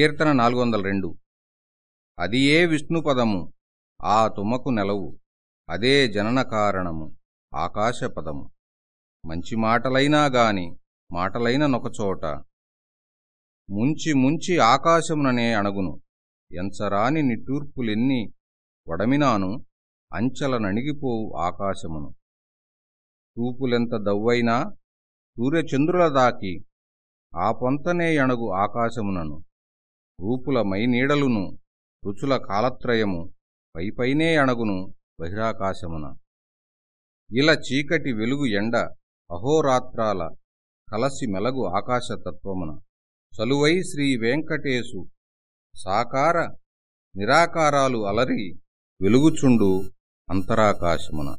కీర్తన నాలుగు వందల రెండు అది ఏ విష్ణుపదము ఆ తుమకు నెలవు అదే జనన కారణము ఆకాశపదము. మంచి మాటలైనా గాని మాటలైన నొకచోట. ముంచి ముంచి ఆకాశముననే అణగును ఎంచరాని నిట్టూర్పులెన్ని వడమినాను అంచెల నణిగిపోవు ఆకాశమును. తూపులెంత దవ్వైనా సూర్యచంద్రుల దాకి ఆ పొంతనే అణగు ఆకాశమునను. రూపుల మైనీడలును రుచుల కాలత్రయము పైపైనే అణగును బహిరాకాశమున. ఇలా చీకటి వెలుగు ఎండ అహోరాత్రాల కలసి మెలగు ఆకాశతత్వమున. చలువై శ్రీ వెంకటేశు సాకార నిరాకారాలు అలరి వెలుగుచుండు అంతరాకాశమున.